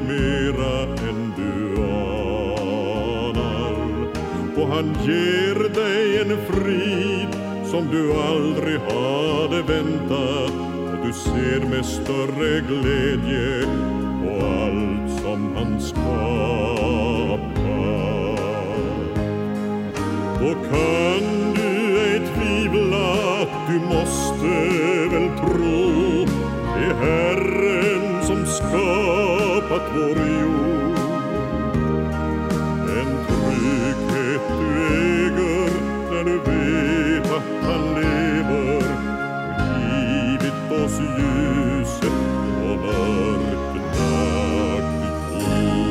Mig mera än du anar. Och han ger dig en frid som du aldrig hade väntat. Och du ser med större glädje på allt som han skapar. Då kan du ej tvivla, du måste väl tro Det är Herren som skapat vår jord En trygghet du äger när du vet att han lever och givit oss ljuset på mörklagd jord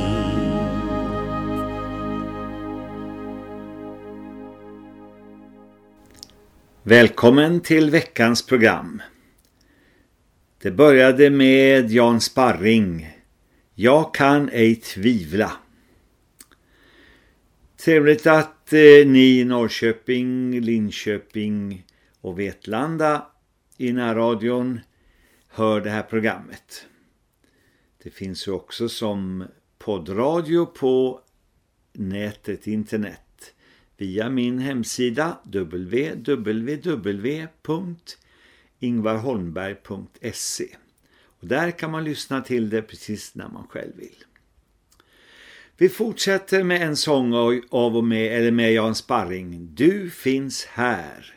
Välkommen till veckans program. Det började med Jan Sparring. Jag kan ej tvivla. Trevligt att eh, ni i Norrköping, Linköping och Vetlanda i närradion hör det här programmet. Det finns ju också som poddradio på nätet, internet via min hemsida www.ingvarholmberg.se där kan man lyssna till det precis när man själv vill. Vi fortsätter med en sång av och med, eller med Jan Sparring. Du finns här.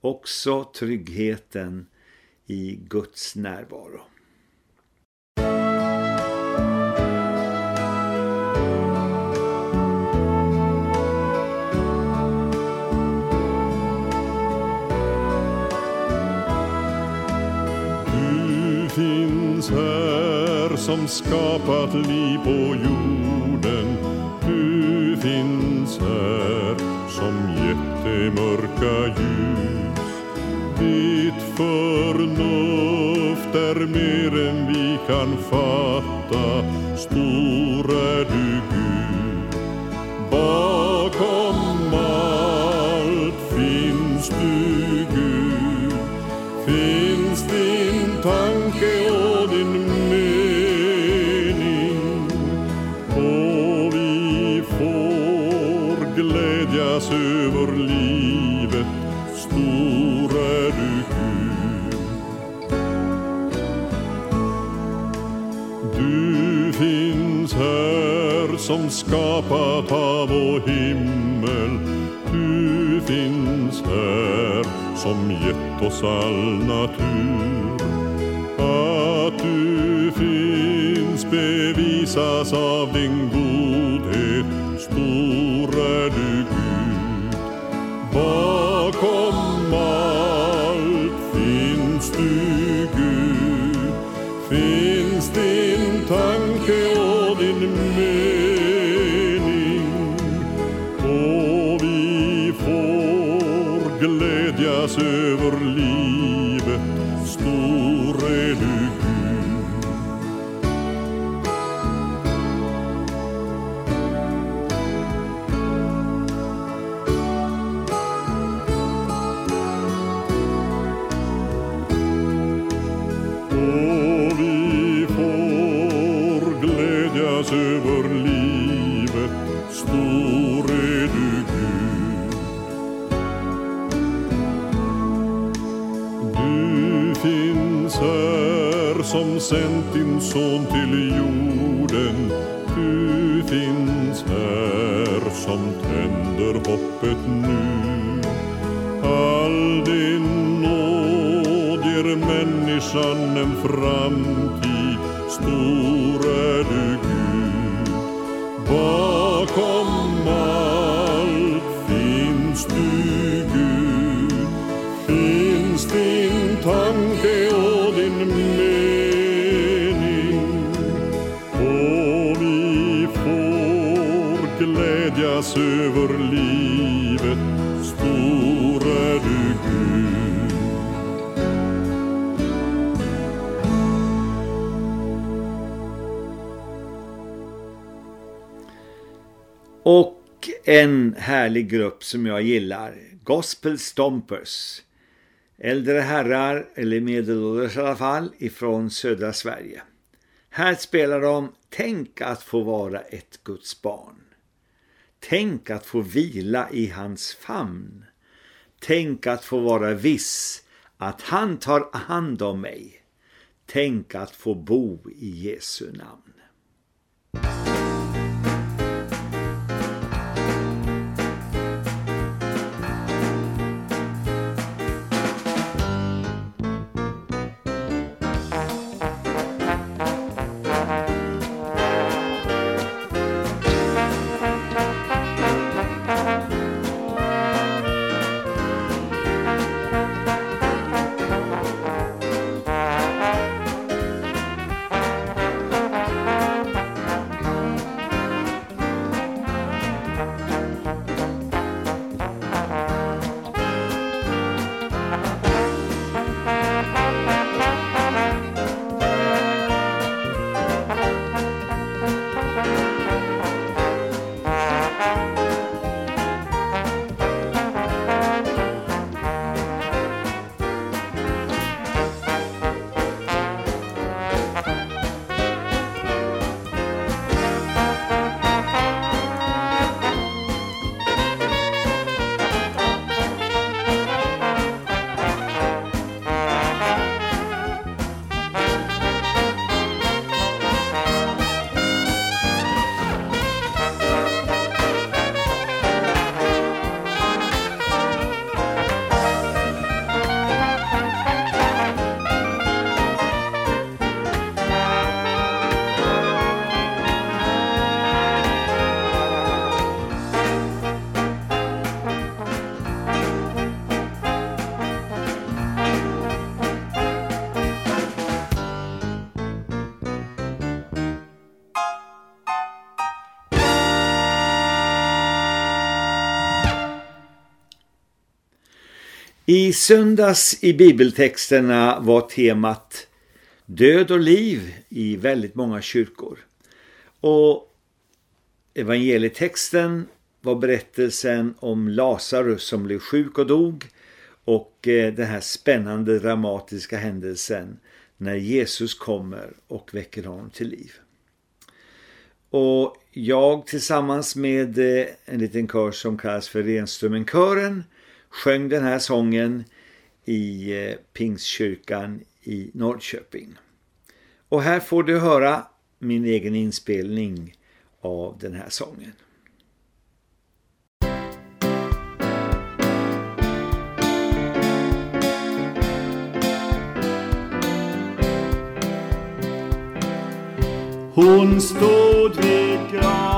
Också tryggheten i Guds närvaro. Du finns här som skapat liv på jorden. Du finns här som gett det mörka ljus. Ditt förnuft är mer än vi kan fatta. Stor är du Gud. Bara skapat hav och himmel. Du finns här som gett oss all natur. Att du finns bevisas av din godhet. Stor är du Gud. Var glädjas över livet, stor är du Gud. Du finns här som sänt din son till jorden. Du finns här som tänder hoppet nu. All din nåd ger människan en framtid. Stor en härlig grupp som jag gillar, Gospel Stompers. Äldre herrar, eller medelålders i alla fall, ifrån södra Sverige. Här spelar de Tänk att få vara ett Guds barn. Tänk att få vila i hans famn. Tänk att få vara viss att han tar hand om mig. Tänk att få bo i Jesu namn. I söndags i bibeltexterna var temat död och liv i väldigt många kyrkor. Och evangelietexten var berättelsen om Lazarus som blev sjuk och dog och eh, den här spännande dramatiska händelsen när Jesus kommer och väcker honom till liv. Och jag tillsammans med eh, en liten kör som kallas för Renströmenkören sjöng den här sången i eh, Pingstkyrkan i Norrköping. Och här får du höra min egen inspelning av den här sången. Hon stod vid graven,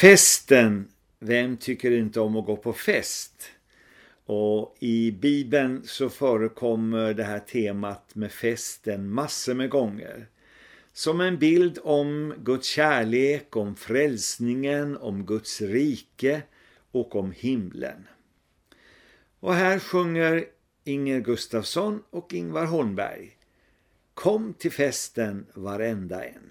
Festen, vem tycker inte om att gå på fest? Och i Bibeln så förekommer det här temat med festen massor med gånger. Som en bild om Guds kärlek, om frälsningen, om Guds rike och om himlen. Och här sjunger Inger Gustafsson och Ingvar Holmberg. Kom till festen varenda en.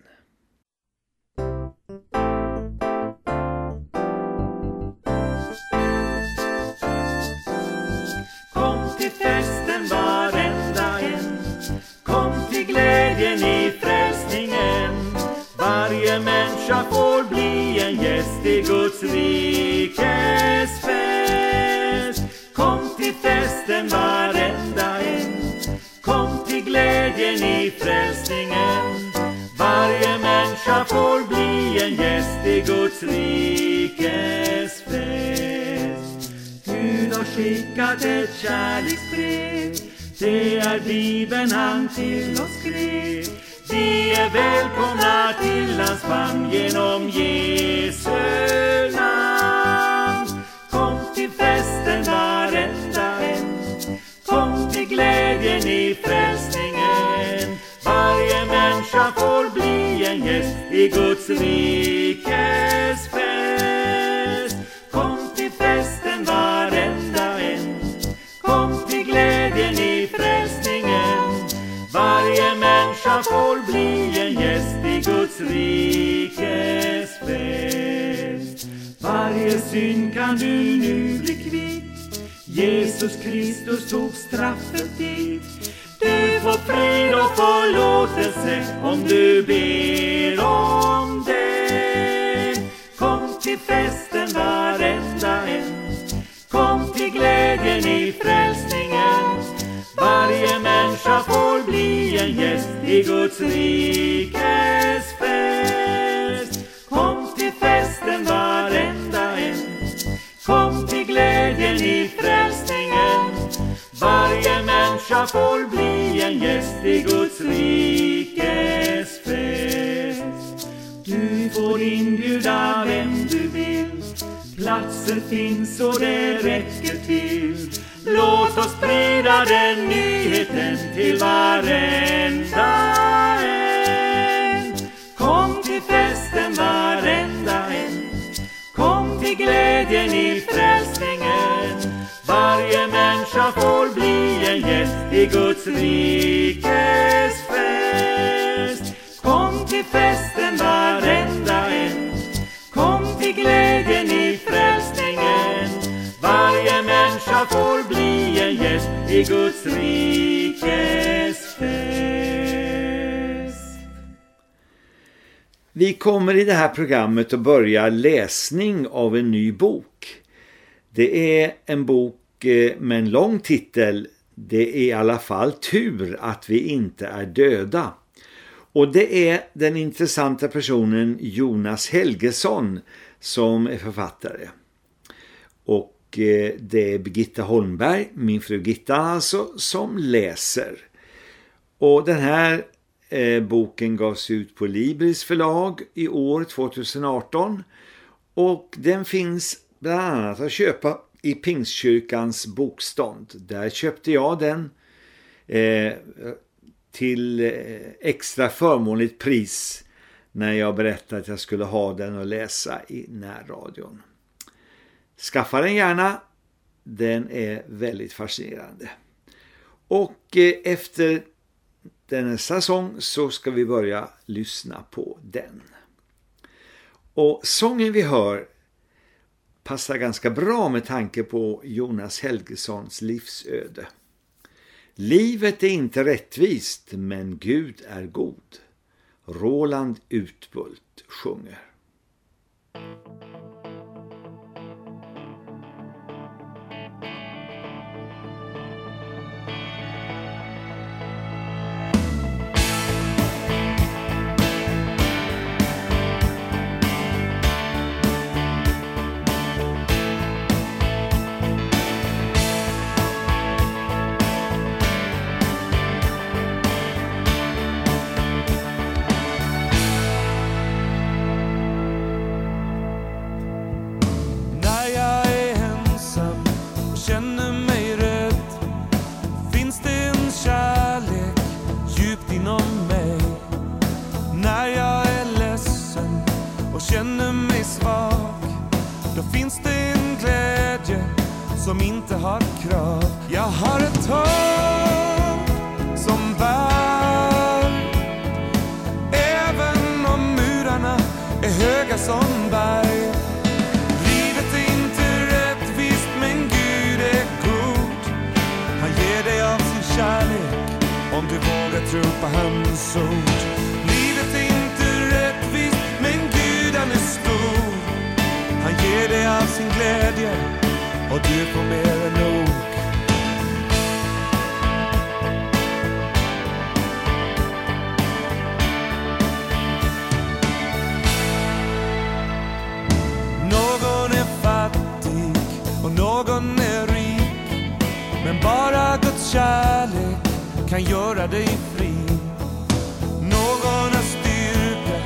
Glädjen i frälsningen. Varje människa får bli en gäst i Guds rikes fest. Kom till festen varenda en. Kom till glädjen i frälsningen. Varje människa får bli en gäst i Guds rikes fest. Gud har skickat ett kärleksbrev. Det är Bibeln han till oss skrev Vi är välkomna till hans famn genom Jesu namn. Kom till festen varenda en. Kom till glädjen i frälsningen. Varje människa får bli en gäst i Guds rike. Synd kan du nu bli kvitt. Jesus Kristus tog straffet dit Du får frid och förlåtelse om du ber om det. Kom till festen varenda en. Kom till glädjen i frälsningen. Varje människa får bli en gäst i Guds rikes fest i Guds rikes fest. Du får inbjuda vem du vill. Platser finns och det räcker till. Låt oss sprida den nyheten till varenda i Guds rikes fest Kom till festen varenda en Kom till glädjen i frälsningen Varje människa får bli en gäst i Guds rikes fest Vi kommer i det här programmet att börja läsning av en ny bok. Det är en bok eh, med en lång titel. Det är i alla fall tur att vi inte är döda. Och det är den intressanta personen Jonas Helgesson som är författare. Och eh, det är Birgitta Holmberg, min fru Gitta alltså, som läser. Och den här eh, boken gavs ut på Libris förlag i år 2018 och den finns bland annat att köpa i Pingstkyrkans bokstånd. Där köpte jag den eh, till eh, extra förmånligt pris när jag berättade att jag skulle ha den och läsa i närradion. Skaffa den gärna, den är väldigt fascinerande. Och eh, efter denna säsong så ska vi börja lyssna på den. Och sången vi hör passar ganska bra med tanke på Jonas Helgesons livsöde. Livet är inte rättvist men Gud är god. Roland Utbult sjunger. känner mig svag. Då finns det en glädje som inte har krav. Jag har ett hopp som bär. Även om murarna är höga som berg. Livet är inte rättvist men Gud är god. Han ger dig av sin kärlek om du vågar tro på hans ord. ger dig all sin glädje och du får mer än nog. Någon är fattig och någon är rik. Men bara Guds kärlek kan göra dig fri. Någon har styrka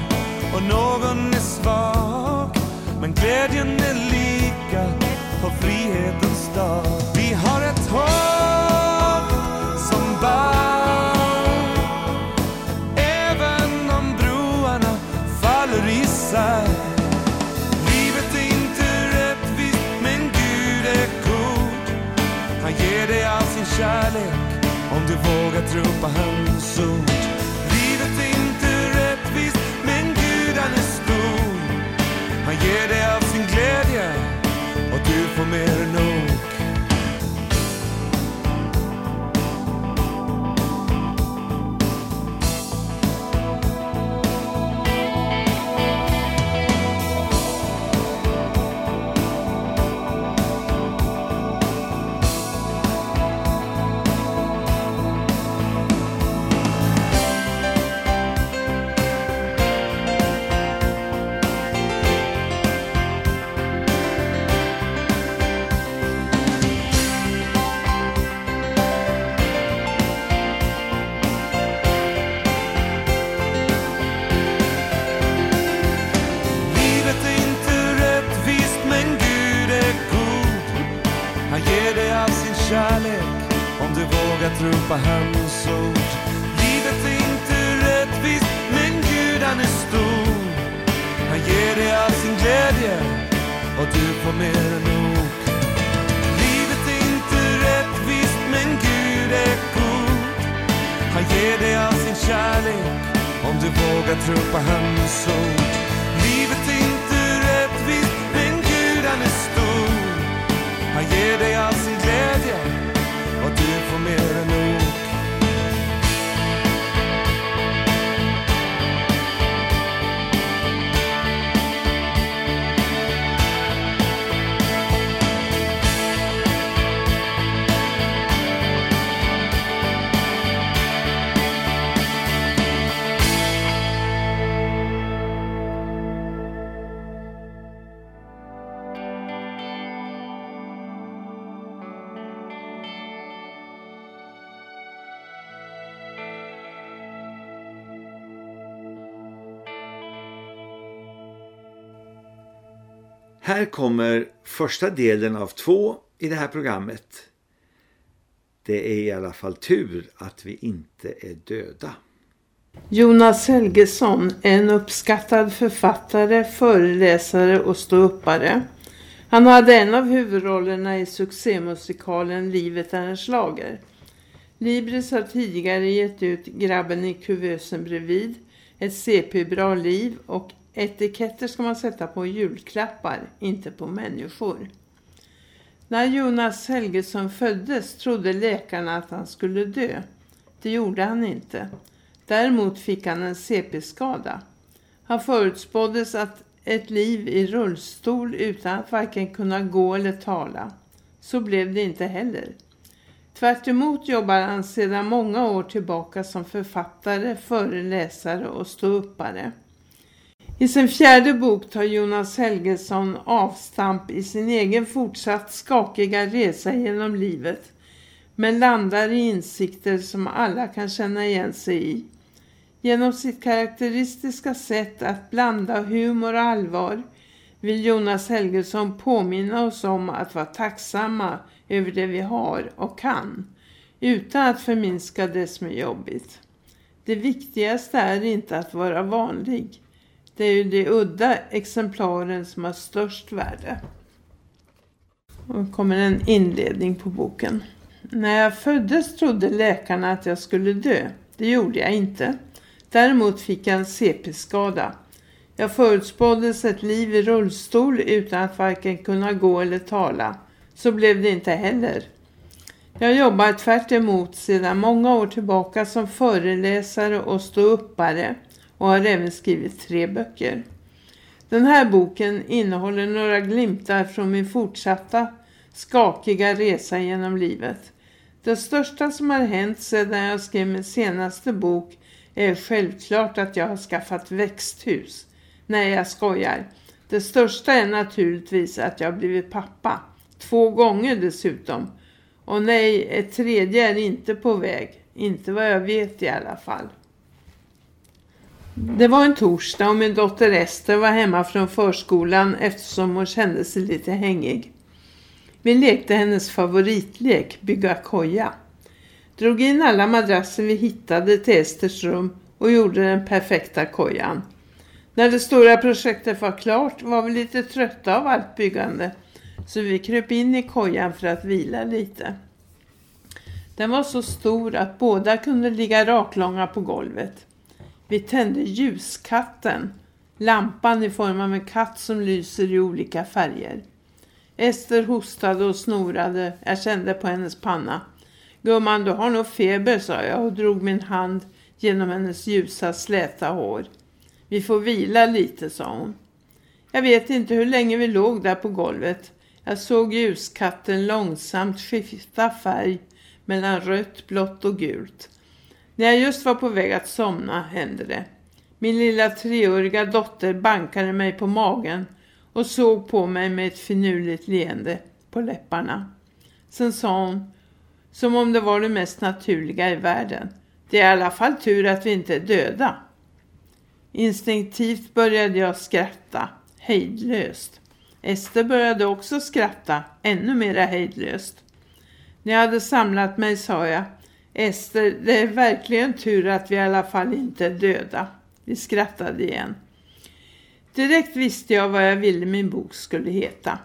och någon är svag. Glädjen är lika på frihetens dag. Vi har ett hopp som bär. Även om broarna faller isär. Livet är inte rättvist, men Gud är god. Han ger dig all sin kärlek om du vågar tro på hans ord. Livet är inte rättvist, men Gud han är stor. Han ger dig glädje och du får mer än nog. Här kommer första delen av två i det här programmet. Det är i alla fall tur att vi inte är döda. Jonas Helgesson är en uppskattad författare, föreläsare och ståuppare. Han hade en av huvudrollerna i succémusikalen Livet är en slager. Libris har tidigare gett ut Grabben i kuvösen bredvid, Ett CP-bra liv och Etiketter ska man sätta på julklappar, inte på människor. När Jonas Helgesson föddes trodde läkarna att han skulle dö. Det gjorde han inte. Däremot fick han en CP-skada. Han förutspåddes att ett liv i rullstol utan att varken kunna gå eller tala. Så blev det inte heller. Tvärt jobbar han sedan många år tillbaka som författare, föreläsare och ståuppare. I sin fjärde bok tar Jonas Helgesson avstamp i sin egen fortsatt skakiga resa genom livet men landar i insikter som alla kan känna igen sig i. Genom sitt karaktäristiska sätt att blanda humor och allvar vill Jonas Helgesson påminna oss om att vara tacksamma över det vi har och kan utan att förminska det som är jobbigt. Det viktigaste är inte att vara vanlig det är ju de udda exemplaren som har störst värde. Och kommer en inledning på boken. När jag föddes trodde läkarna att jag skulle dö. Det gjorde jag inte. Däremot fick jag en CP-skada. Jag förutspåddes ett liv i rullstol utan att varken kunna gå eller tala. Så blev det inte heller. Jag jobbar tvärt emot sedan många år tillbaka som föreläsare och ståuppare och har även skrivit tre böcker. Den här boken innehåller några glimtar från min fortsatta skakiga resa genom livet. Det största som har hänt sedan jag skrev min senaste bok är självklart att jag har skaffat växthus. Nej, jag skojar. Det största är naturligtvis att jag har blivit pappa. Två gånger dessutom. Och nej, ett tredje är inte på väg. Inte vad jag vet i alla fall. Det var en torsdag och min dotter Ester var hemma från förskolan eftersom hon kände sig lite hängig. Vi lekte hennes favoritlek, bygga koja. Drog in alla madrasser vi hittade till Esters rum och gjorde den perfekta kojan. När det stora projektet var klart var vi lite trötta av allt byggande så vi kröp in i kojan för att vila lite. Den var så stor att båda kunde ligga raklånga på golvet. Vi tände ljuskatten, lampan i form av en katt som lyser i olika färger. Ester hostade och snorade, jag kände på hennes panna. Gumman, du har nog feber, sa jag och drog min hand genom hennes ljusa släta hår. Vi får vila lite, sa hon. Jag vet inte hur länge vi låg där på golvet. Jag såg ljuskatten långsamt skifta färg mellan rött, blått och gult. När jag just var på väg att somna hände det. Min lilla treåriga dotter bankade mig på magen och såg på mig med ett finurligt leende på läpparna. Sen sa hon, som om det var det mest naturliga i världen. Det är i alla fall tur att vi inte är döda. Instinktivt började jag skratta, hejdlöst. Ester började också skratta, ännu mera hejdlöst. När jag hade samlat mig sa jag, Ester, det är verkligen tur att vi i alla fall inte är döda. Vi skrattade igen. Direkt visste jag vad jag ville min bok skulle heta.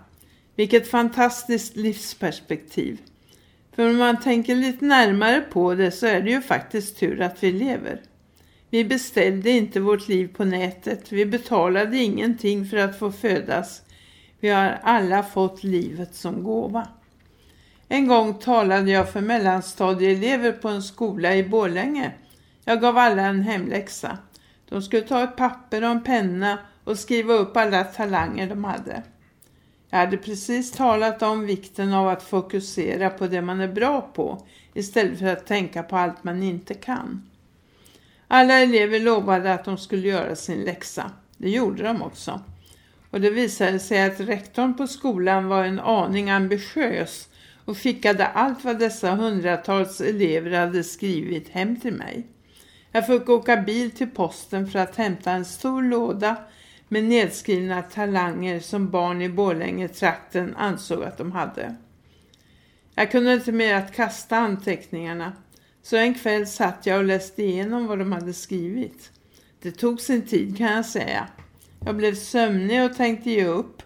Vilket fantastiskt livsperspektiv. För om man tänker lite närmare på det så är det ju faktiskt tur att vi lever. Vi beställde inte vårt liv på nätet. Vi betalade ingenting för att få födas. Vi har alla fått livet som gåva. En gång talade jag för mellanstadieelever på en skola i Borlänge. Jag gav alla en hemläxa. De skulle ta ett papper och en penna och skriva upp alla talanger de hade. Jag hade precis talat om vikten av att fokusera på det man är bra på istället för att tänka på allt man inte kan. Alla elever lovade att de skulle göra sin läxa. Det gjorde de också. Och det visade sig att rektorn på skolan var en aning ambitiös och skickade allt vad dessa hundratals elever hade skrivit hem till mig. Jag fick åka bil till posten för att hämta en stor låda med nedskrivna talanger som barn i Borlänge-trakten ansåg att de hade. Jag kunde inte mer att kasta anteckningarna så en kväll satt jag och läste igenom vad de hade skrivit. Det tog sin tid kan jag säga. Jag blev sömnig och tänkte ge upp.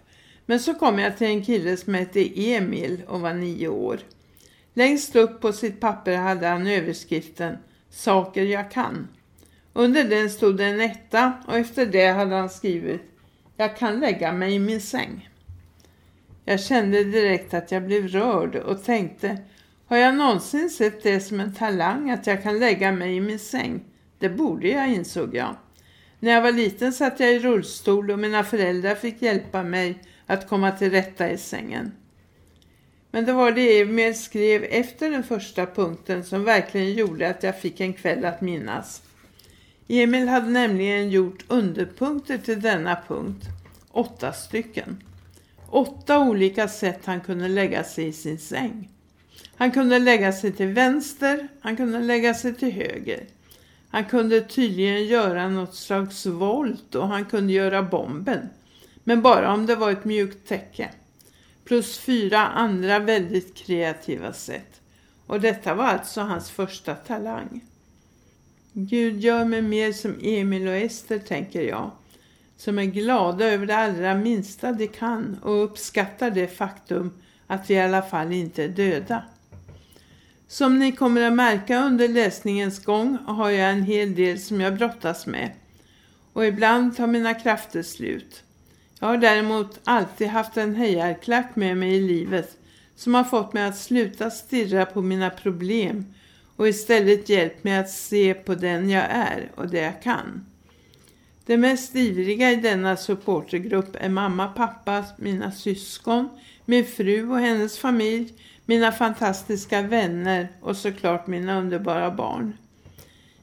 Men så kom jag till en kille som hette Emil och var nio år. Längst upp på sitt papper hade han överskriften Saker jag kan. Under den stod det en etta och efter det hade han skrivit Jag kan lägga mig i min säng. Jag kände direkt att jag blev rörd och tänkte Har jag någonsin sett det som en talang att jag kan lägga mig i min säng? Det borde jag insåg jag. När jag var liten satt jag i rullstol och mina föräldrar fick hjälpa mig att komma till rätta i sängen. Men det var det Emil skrev efter den första punkten som verkligen gjorde att jag fick en kväll att minnas. Emil hade nämligen gjort underpunkter till denna punkt, åtta stycken. Åtta olika sätt han kunde lägga sig i sin säng. Han kunde lägga sig till vänster, han kunde lägga sig till höger. Han kunde tydligen göra något slags volt och han kunde göra bomben. Men bara om det var ett mjukt täcke. Plus fyra andra väldigt kreativa sätt. Och detta var alltså hans första talang. Gud gör mig mer som Emil och Ester tänker jag. Som är glada över det allra minsta de kan och uppskattar det faktum att vi i alla fall inte är döda. Som ni kommer att märka under läsningens gång har jag en hel del som jag brottas med. Och ibland tar mina krafter slut. Jag har däremot alltid haft en hejarklack med mig i livet som har fått mig att sluta stirra på mina problem och istället hjälpt mig att se på den jag är och det jag kan. Det mest ivriga i denna supportergrupp är mamma, pappa, mina syskon, min fru och hennes familj, mina fantastiska vänner och såklart mina underbara barn.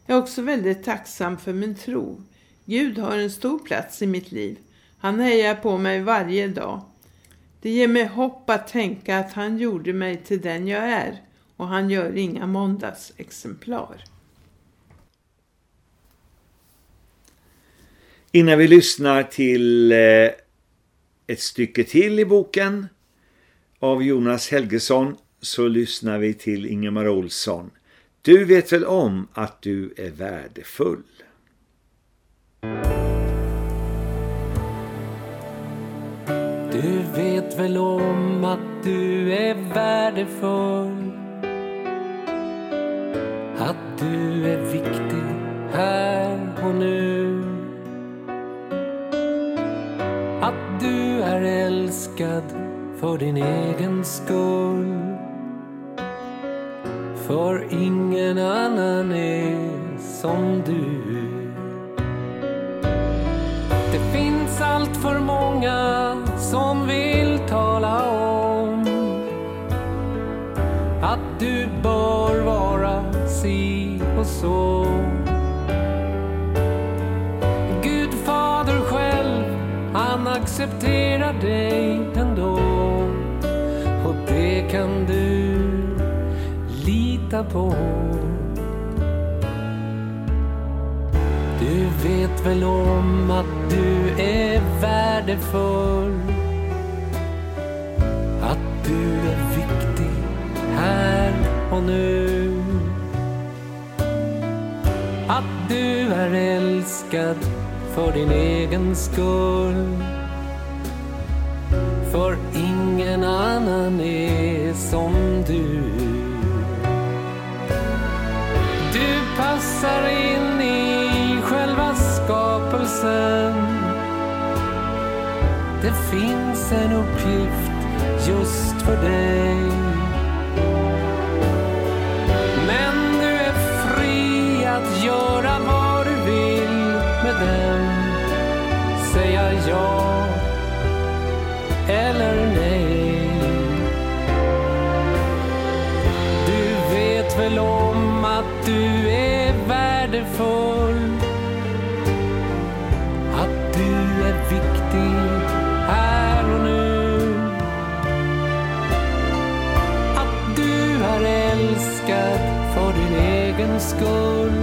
Jag är också väldigt tacksam för min tro. Gud har en stor plats i mitt liv. Han hejar på mig varje dag. Det ger mig hopp att tänka att han gjorde mig till den jag är och han gör inga måndagsexemplar. Innan vi lyssnar till eh, ett stycke till i boken av Jonas Helgesson så lyssnar vi till Ingemar Olsson. Du vet väl om att du är värdefull? Du vet väl om att du är värdefull. Att du är viktig här och nu. Att du är älskad för din egen skull. För ingen annan är som du finns allt för många som vill tala om att du bör vara si och så. Gud fader själv, han accepterar dig ändå. Och det kan du lita på. Vet väl om att du är värdefull. Att du är viktig här och nu. Att du är älskad för din egen skull. För ingen annan är som du. Du passar in skapelsen Det finns en uppgift just för dig. Egen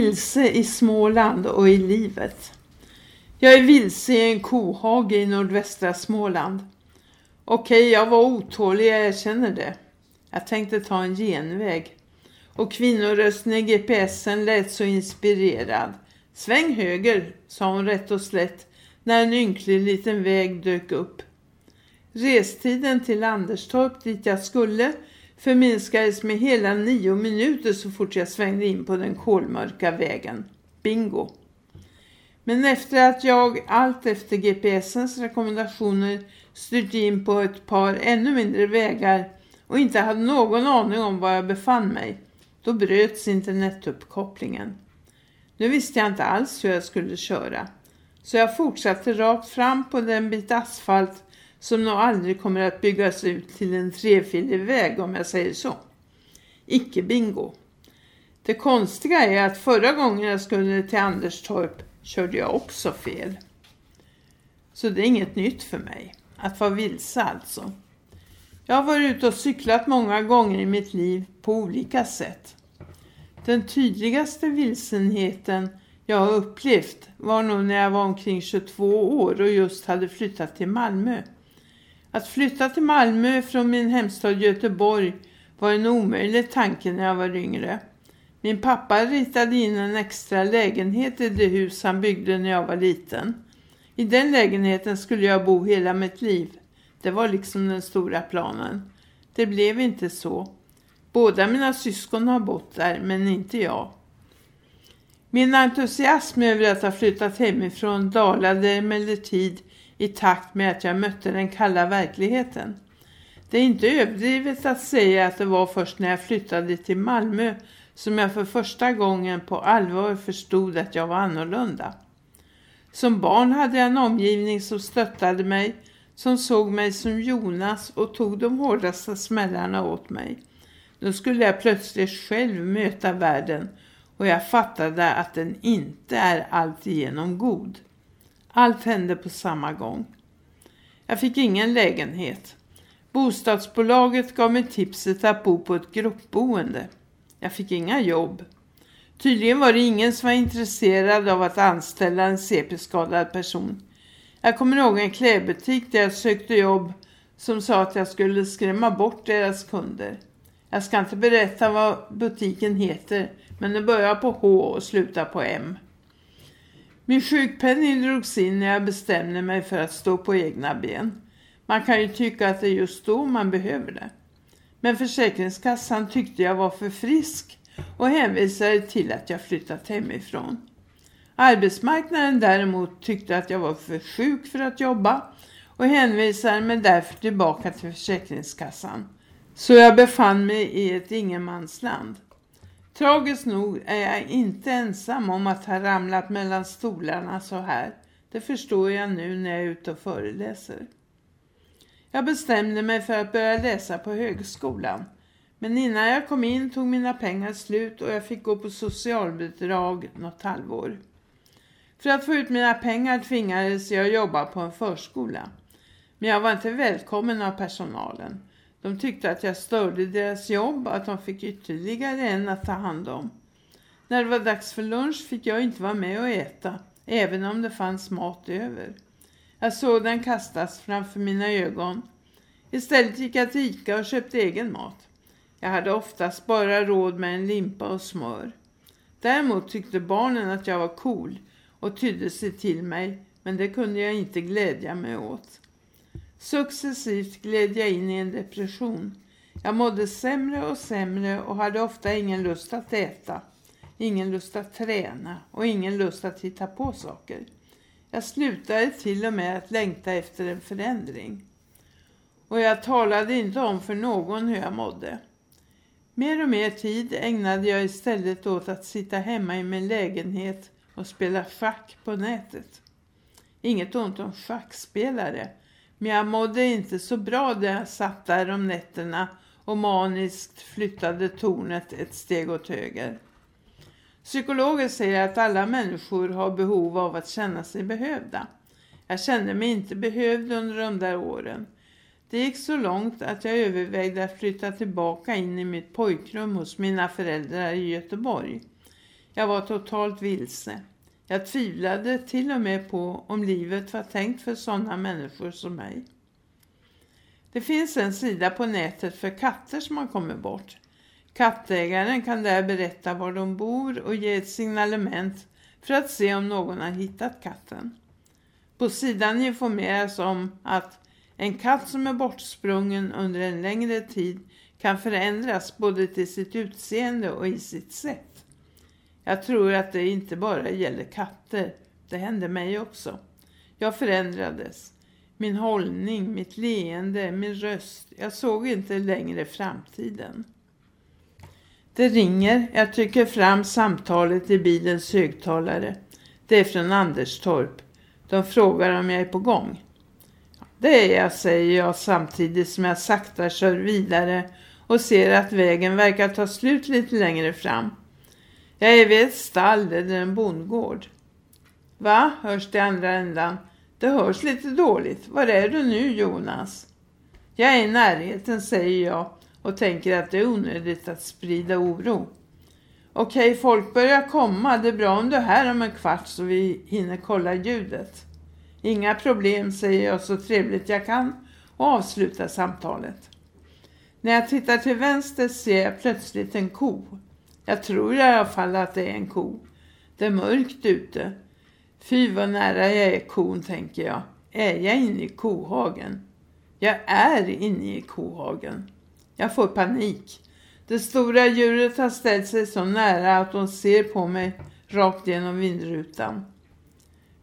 Vilse i Småland och i livet. Jag är vilse i en kohage i nordvästra Småland. Okej, jag var otålig, jag erkänner det. Jag tänkte ta en genväg. Och kvinnorösten i GPSen lät så inspirerad. Sväng höger, sa hon rätt och slätt när en ynklig liten väg dök upp. Restiden till Anderstorp dit jag skulle förminskades med hela nio minuter så fort jag svängde in på den kolmörka vägen. Bingo! Men efter att jag allt efter GPSens rekommendationer styrt in på ett par ännu mindre vägar och inte hade någon aning om var jag befann mig, då bröts internetuppkopplingen. Nu visste jag inte alls hur jag skulle köra. Så jag fortsatte rakt fram på den bit asfalt som nog aldrig kommer att byggas ut till en trefilig väg om jag säger så. Icke bingo. Det konstiga är att förra gången jag skulle till Anderstorp körde jag också fel. Så det är inget nytt för mig. Att vara vilse alltså. Jag har varit ute och cyklat många gånger i mitt liv på olika sätt. Den tydligaste vilsenheten jag har upplevt var nog när jag var omkring 22 år och just hade flyttat till Malmö. Att flytta till Malmö från min hemstad Göteborg var en omöjlig tanke när jag var yngre. Min pappa ritade in en extra lägenhet i det hus han byggde när jag var liten. I den lägenheten skulle jag bo hela mitt liv. Det var liksom den stora planen. Det blev inte så. Båda mina syskon har bott där, men inte jag. Min entusiasm över att ha flyttat hemifrån dalade emellertid i takt med att jag mötte den kalla verkligheten. Det är inte överdrivet att säga att det var först när jag flyttade till Malmö som jag för första gången på allvar förstod att jag var annorlunda. Som barn hade jag en omgivning som stöttade mig, som såg mig som Jonas och tog de hårdaste smällarna åt mig. Då skulle jag plötsligt själv möta världen och jag fattade att den inte är alltigenom god. Allt hände på samma gång. Jag fick ingen lägenhet. Bostadsbolaget gav mig tipset att bo på ett gruppboende. Jag fick inga jobb. Tydligen var det ingen som var intresserad av att anställa en CP-skadad person. Jag kommer ihåg en klädbutik där jag sökte jobb som sa att jag skulle skrämma bort deras kunder. Jag ska inte berätta vad butiken heter men den börjar på H och slutar på M. Min sjukpenning drogs in när jag bestämde mig för att stå på egna ben. Man kan ju tycka att det är just då man behöver det. Men Försäkringskassan tyckte jag var för frisk och hänvisade till att jag flyttat hemifrån. Arbetsmarknaden däremot tyckte att jag var för sjuk för att jobba och hänvisade mig därför tillbaka till Försäkringskassan. Så jag befann mig i ett ingenmansland. Tragiskt nog är jag inte ensam om att ha ramlat mellan stolarna så här. Det förstår jag nu när jag är ute och föreläser. Jag bestämde mig för att börja läsa på högskolan. Men innan jag kom in tog mina pengar slut och jag fick gå på socialbidrag något halvår. För att få ut mina pengar tvingades jag jobba på en förskola. Men jag var inte välkommen av personalen. De tyckte att jag störde deras jobb och att de fick ytterligare en att ta hand om. När det var dags för lunch fick jag inte vara med och äta, även om det fanns mat över. Jag såg den kastas framför mina ögon. Istället gick jag till Ica och köpte egen mat. Jag hade oftast bara råd med en limpa och smör. Däremot tyckte barnen att jag var cool och tydde sig till mig, men det kunde jag inte glädja mig åt. Successivt gled jag in i en depression. Jag mådde sämre och sämre och hade ofta ingen lust att äta, ingen lust att träna och ingen lust att hitta på saker. Jag slutade till och med att längta efter en förändring. Och jag talade inte om för någon hur jag mådde. Mer och mer tid ägnade jag istället åt att sitta hemma i min lägenhet och spela schack på nätet. Inget ont om schackspelare, men jag mådde inte så bra när jag satt där om nätterna och maniskt flyttade tornet ett steg åt höger. Psykologer säger att alla människor har behov av att känna sig behövda. Jag kände mig inte behövd under de där åren. Det gick så långt att jag övervägde att flytta tillbaka in i mitt pojkrum hos mina föräldrar i Göteborg. Jag var totalt vilse. Jag tvivlade till och med på om livet var tänkt för sådana människor som mig. Det finns en sida på nätet för katter som har kommit bort. Kattägaren kan där berätta var de bor och ge ett signalement för att se om någon har hittat katten. På sidan informeras om att en katt som är bortsprungen under en längre tid kan förändras både till sitt utseende och i sitt sätt. Jag tror att det inte bara gäller katter. Det hände mig också. Jag förändrades. Min hållning, mitt leende, min röst. Jag såg inte längre framtiden. Det ringer. Jag trycker fram samtalet i bilens högtalare. Det är från Anderstorp. De frågar om jag är på gång. Det är jag, säger jag samtidigt som jag sakta kör vidare och ser att vägen verkar ta slut lite längre fram. Jag är vid ett stall eller en bondgård. Va? hörs det andra ändan. Det hörs lite dåligt. Var är du nu Jonas? Jag är i närheten säger jag och tänker att det är onödigt att sprida oro. Okej, folk börjar komma. Det är bra om du är här om en kvart så vi hinner kolla ljudet. Inga problem säger jag så trevligt jag kan och avslutar samtalet. När jag tittar till vänster ser jag plötsligt en ko. Jag tror i alla fall att det är en ko. Det är mörkt ute. Fy vad nära jag är kon tänker jag. Är jag inne i kohagen? Jag är inne i kohagen. Jag får panik. Det stora djuret har ställt sig så nära att de ser på mig rakt genom vindrutan.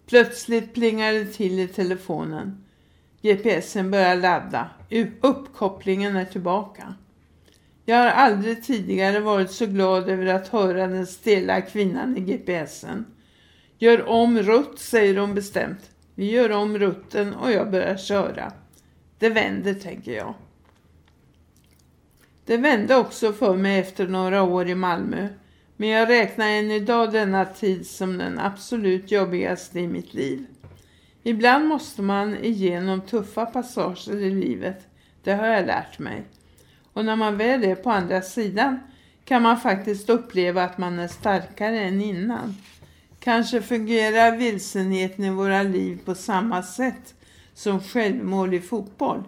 Plötsligt plingar det till i telefonen. GPSen börjar ladda. Uppkopplingen är tillbaka. Jag har aldrig tidigare varit så glad över att höra den stela kvinnan i GPSen. Gör om rutt, säger hon bestämt. Vi gör om rutten och jag börjar köra. Det vänder, tänker jag. Det vände också för mig efter några år i Malmö. Men jag räknar än idag denna tid som den absolut jobbigaste i mitt liv. Ibland måste man igenom tuffa passager i livet. Det har jag lärt mig. Och när man väl är på andra sidan kan man faktiskt uppleva att man är starkare än innan. Kanske fungerar vilsenheten i våra liv på samma sätt som självmål i fotboll.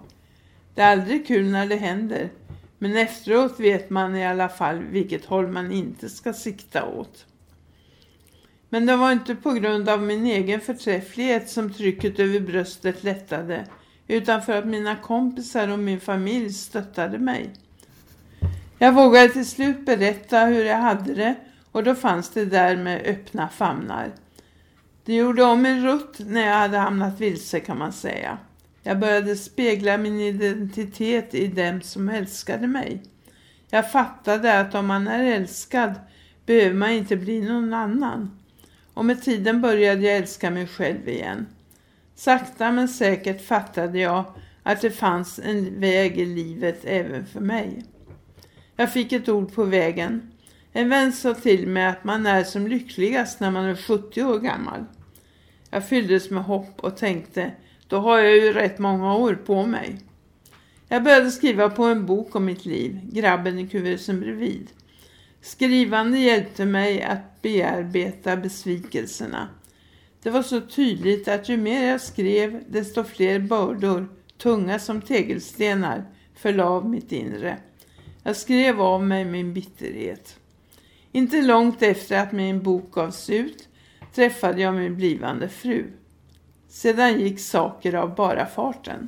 Det är aldrig kul när det händer. Men efteråt vet man i alla fall vilket håll man inte ska sikta åt. Men det var inte på grund av min egen förträfflighet som trycket över bröstet lättade utan för att mina kompisar och min familj stöttade mig. Jag vågade till slut berätta hur jag hade det och då fanns det där med öppna famnar. Det gjorde om en rutt när jag hade hamnat vilse kan man säga. Jag började spegla min identitet i dem som älskade mig. Jag fattade att om man är älskad behöver man inte bli någon annan. Och med tiden började jag älska mig själv igen. Sakta men säkert fattade jag att det fanns en väg i livet även för mig. Jag fick ett ord på vägen. En vän sa till mig att man är som lyckligast när man är 70 år gammal. Jag fylldes med hopp och tänkte då har jag ju rätt många år på mig. Jag började skriva på en bok om mitt liv, Grabben i kuversen bredvid. Skrivande hjälpte mig att bearbeta besvikelserna. Det var så tydligt att ju mer jag skrev desto fler bördor, tunga som tegelstenar, föll av mitt inre. Jag skrev av mig min bitterhet. Inte långt efter att min bok gavs ut träffade jag min blivande fru. Sedan gick saker av bara farten.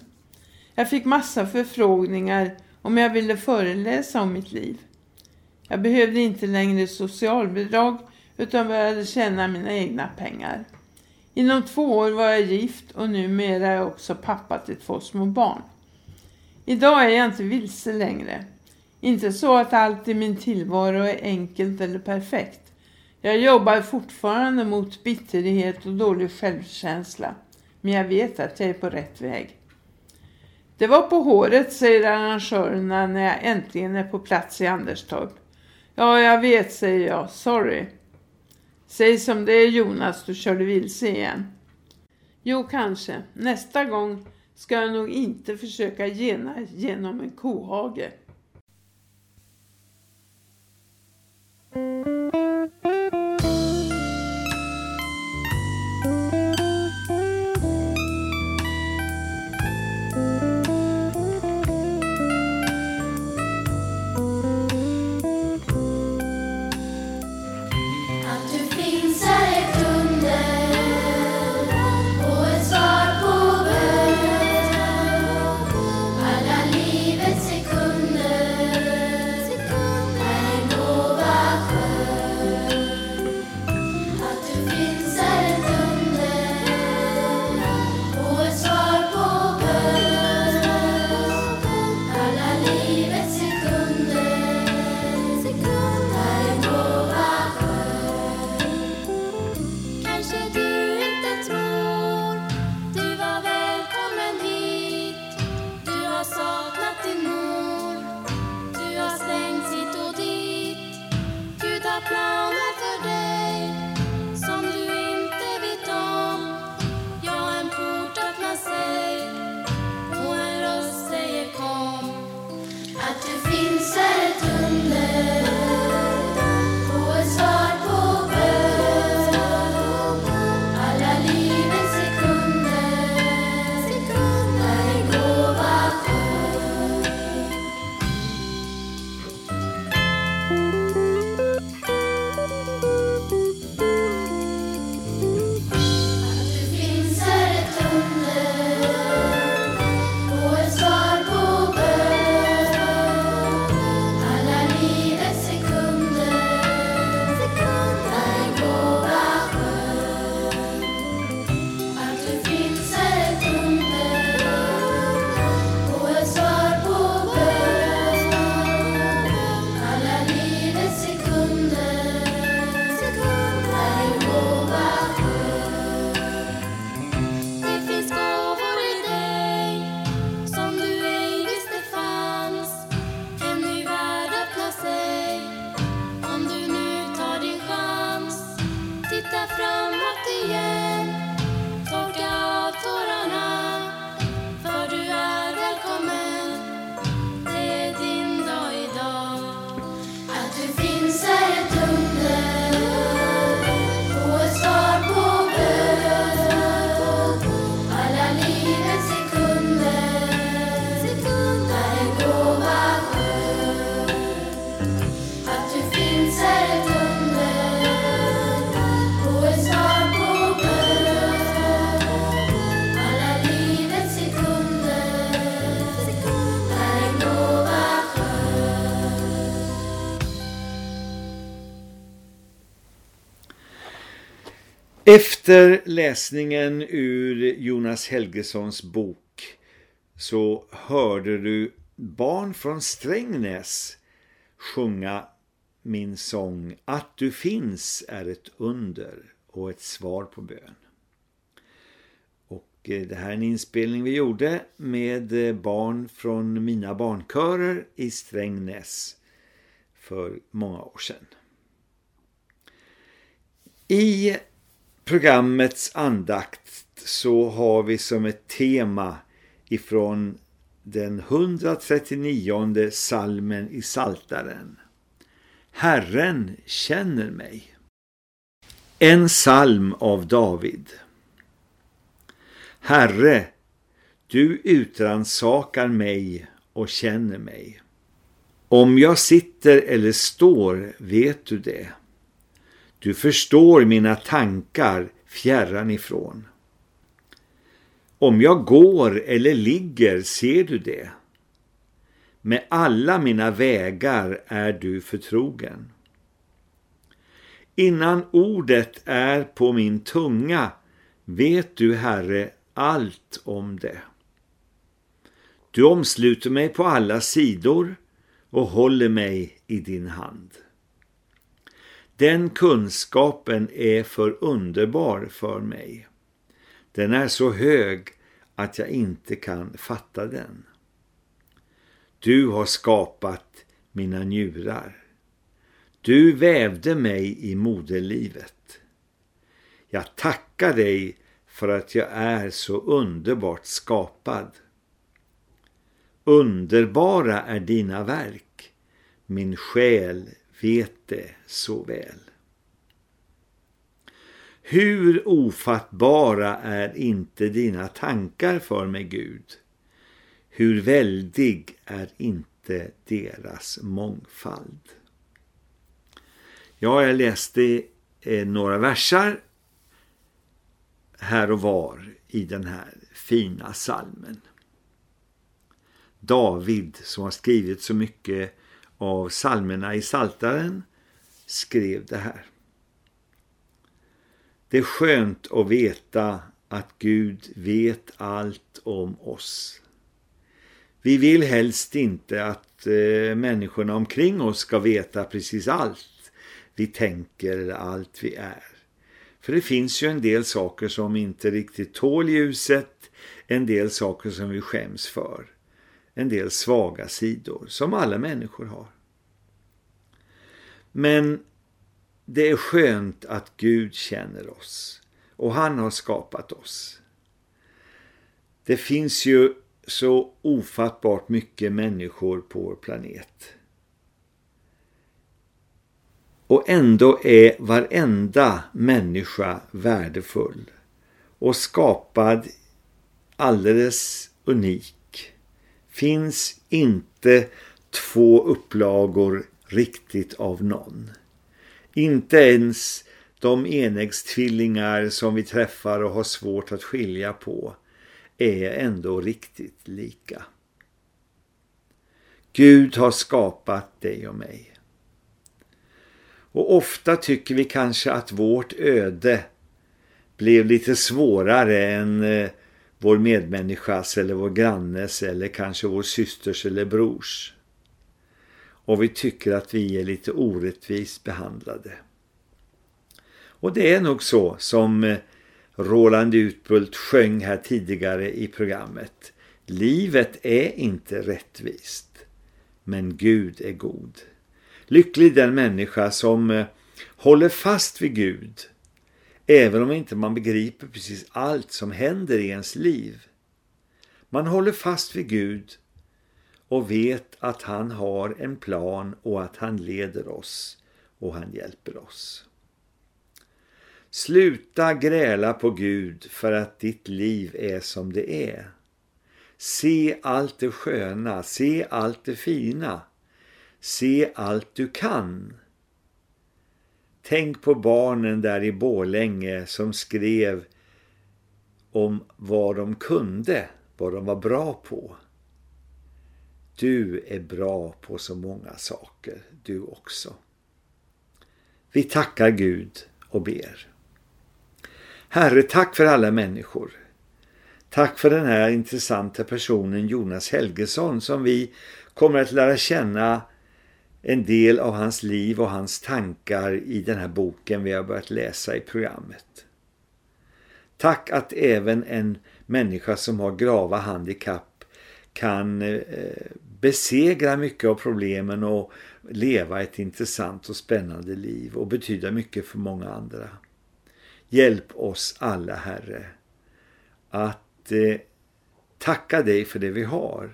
Jag fick massa förfrågningar om jag ville föreläsa om mitt liv. Jag behövde inte längre socialbidrag utan började tjäna mina egna pengar. Inom två år var jag gift och numera är jag också pappa till två små barn. Idag är jag inte vilse längre. Inte så att allt i min tillvaro är enkelt eller perfekt. Jag jobbar fortfarande mot bitterhet och dålig självkänsla. Men jag vet att jag är på rätt väg. Det var på håret, säger arrangörerna när jag äntligen är på plats i Anderstorp. Ja, jag vet, säger jag. Sorry. Säg som det är Jonas, du körde vilse igen. Jo, kanske. Nästa gång ska jag nog inte försöka gena genom en kohage. Efter läsningen ur Jonas Helgesons bok så hörde du barn från Strängnäs sjunga min sång Att du finns är ett under och ett svar på bön. Och eh, det här är en inspelning vi gjorde med eh, barn från mina barnkörer i Strängnäs för många år sedan. I programmets andakt så har vi som ett tema ifrån den 139 salmen i Saltaren. Herren känner mig. En salm av David. Herre, du utransakar mig och känner mig. Om jag sitter eller står vet du det. Du förstår mina tankar fjärran ifrån. Om jag går eller ligger ser du det. Med alla mina vägar är du förtrogen. Innan ordet är på min tunga vet du, Herre, allt om det. Du omsluter mig på alla sidor och håller mig i din hand. Den kunskapen är för underbar för mig. Den är så hög att jag inte kan fatta den. Du har skapat mina njurar. Du vävde mig i moderlivet. Jag tackar dig för att jag är så underbart skapad. Underbara är dina verk, min själ vet det så väl. Hur ofattbara är inte dina tankar för mig, Gud? Hur väldig är inte deras mångfald? Ja, jag läste eh, några versar här och var i den här fina salmen. David, som har skrivit så mycket av salmerna i Saltaren, skrev det här. Det är skönt att veta att Gud vet allt om oss. Vi vill helst inte att eh, människorna omkring oss ska veta precis allt vi tänker eller allt vi är. För det finns ju en del saker som inte riktigt tål ljuset, en del saker som vi skäms för, en del svaga sidor som alla människor har. Men det är skönt att Gud känner oss och han har skapat oss. Det finns ju så ofattbart mycket människor på vår planet. Och ändå är varenda människa värdefull och skapad alldeles unik. Finns inte två upplagor riktigt av någon. Inte ens de enäggstvillingar som vi träffar och har svårt att skilja på är ändå riktigt lika. Gud har skapat dig och mig. Och ofta tycker vi kanske att vårt öde blev lite svårare än eh, vår medmänniskas eller vår grannes eller kanske vår systers eller brors och vi tycker att vi är lite orättvist behandlade. Och det är nog så som eh, Roland Utbult sjöng här tidigare i programmet. Livet är inte rättvist, men Gud är god. Lycklig den människa som eh, håller fast vid Gud, även om inte man begriper precis allt som händer i ens liv. Man håller fast vid Gud och vet att han har en plan och att han leder oss och han hjälper oss. Sluta gräla på Gud för att ditt liv är som det är. Se allt det sköna, se allt det fina, se allt du kan. Tänk på barnen där i Bålänge som skrev om vad de kunde, vad de var bra på. Du är bra på så många saker, du också. Vi tackar Gud och ber. Herre, tack för alla människor. Tack för den här intressanta personen Jonas Helgesson som vi kommer att lära känna en del av hans liv och hans tankar i den här boken vi har börjat läsa i programmet. Tack att även en människa som har grava handikapp kan eh, besegra mycket av problemen och leva ett intressant och spännande liv och betyda mycket för många andra. Hjälp oss alla, Herre, att eh, tacka dig för det vi har,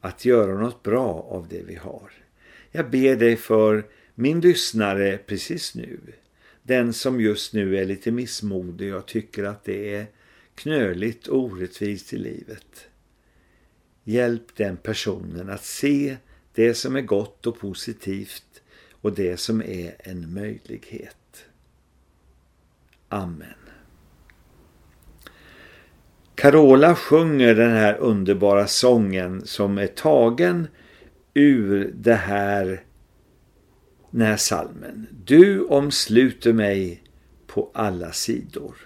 att göra något bra av det vi har. Jag ber dig för min lyssnare precis nu, den som just nu är lite missmodig och tycker att det är knöligt och orättvist i livet. Hjälp den personen att se det som är gott och positivt och det som är en möjlighet. Amen. Carola sjunger den här underbara sången som är tagen ur det här den här salmen. Du omsluter mig på alla sidor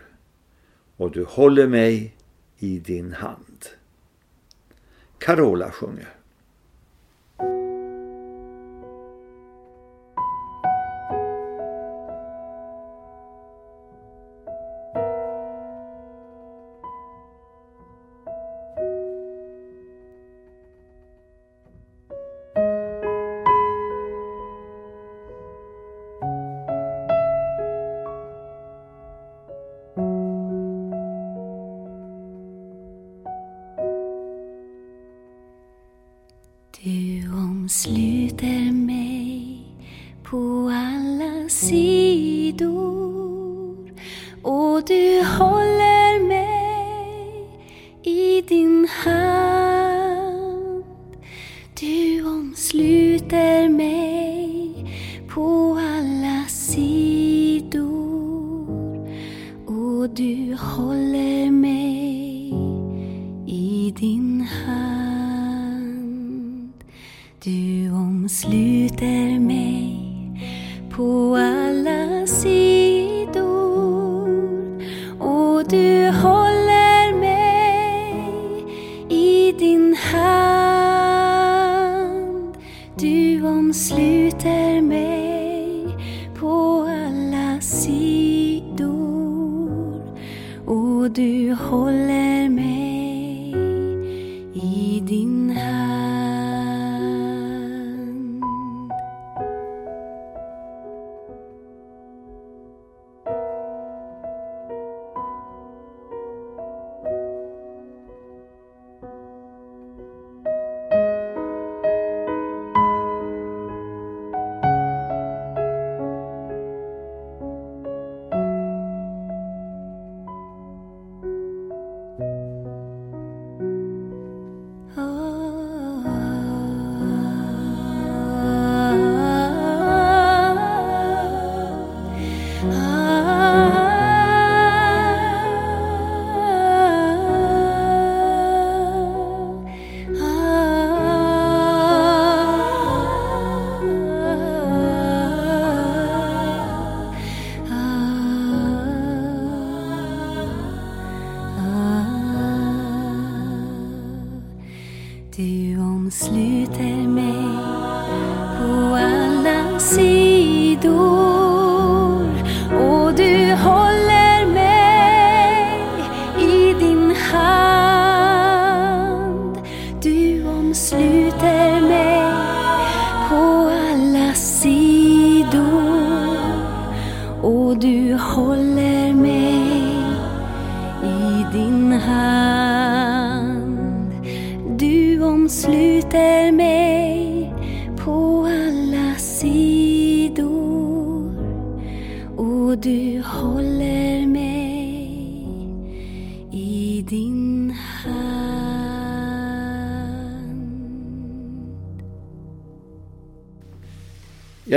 och du håller mig i din hand. Carola sjunger. sluter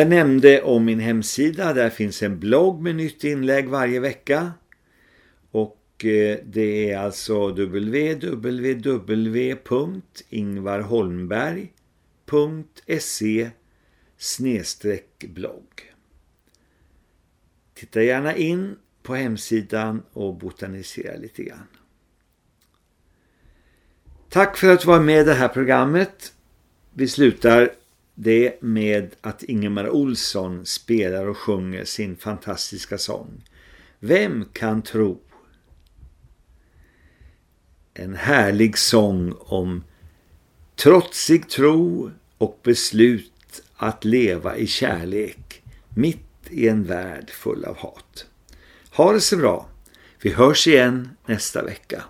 Jag nämnde om min hemsida, där finns en blogg med nytt inlägg varje vecka. Och eh, det är alltså www.ingvarholmberg.se blogg. Titta gärna in på hemsidan och botanisera lite grann. Tack för att du var med i det här programmet. Vi slutar det med att Ingemar Olsson spelar och sjunger sin fantastiska sång. Vem kan tro? En härlig sång om trotsig tro och beslut att leva i kärlek mitt i en värld full av hat. Ha det så bra. Vi hörs igen nästa vecka.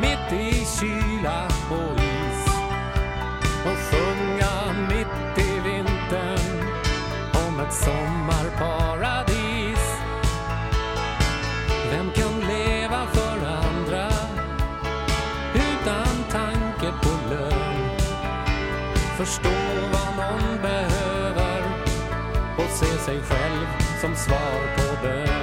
Mitt i kyla och is och sjunga mitt i vintern om ett sommarparadis. Vem kan leva för andra utan tanke på lön? Förstå vad någon behöver och se sig själv som svar på bön.